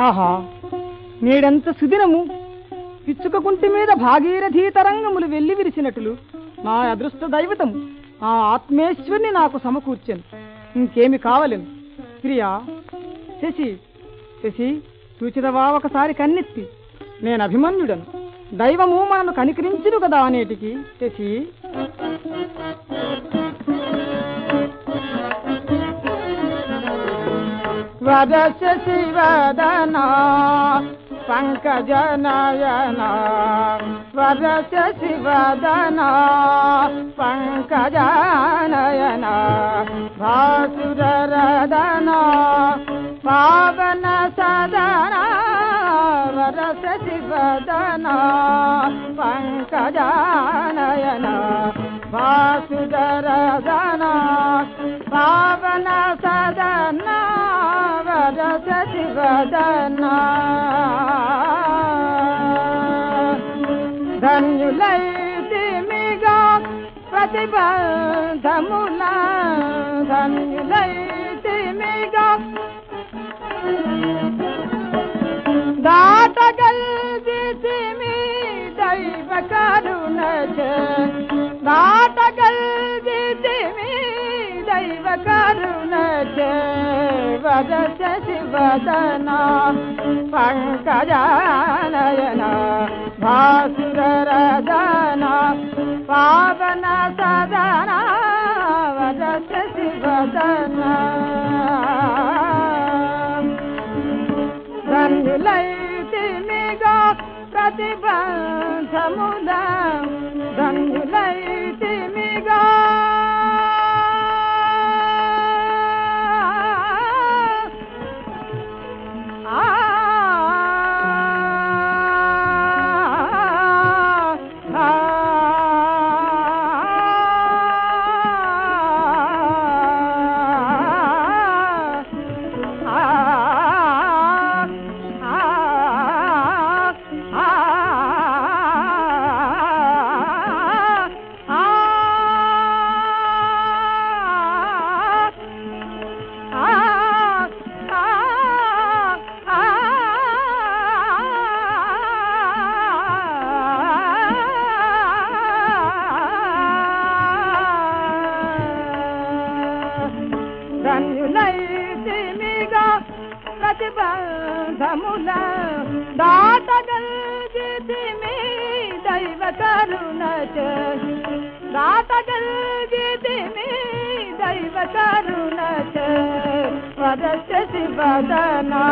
ఆహా నేడెంత సుదినము? పిచ్చుక కుంటి మీద భాగీరథీ తరంగములు వెళ్ళి విరిచినట్లు నా అదృష్ట దైవతం ఆ ఆత్మేశ్వరిని నాకు సమకూర్చాను. ఇంకేమి కావలేను? ప్రియా శశి శశి చూచిదవా ఒకసారి కన్నెత్తి. నేను అభిమన్యుడను. దైవము మనను కనికరించును కదా అనేటికి శశి? वदस शिवदन पङ्कजनयन वदस शिवदन पङ्कजनयन भासुरदन पावन सदन वदस शिवदन पङ्कजनयन भासुरदन पावन सदन सजना धन्युलै तिमिगा प्रतिबन्धमुना धन्युलै तिमिगा दाटगल् तिमी दैव करुण छ వదచ శివదనా పంకజానయన భాసురదన పావన సదన వదచ శివదన ధన్యులైతిమిగా ప్రతిబంధముదా ప్రతిబంధముల దాటగల్గితిమి దైవ కరుణ దాటగల్గితిమి దైవ కరుణ వదస్య శివదనా.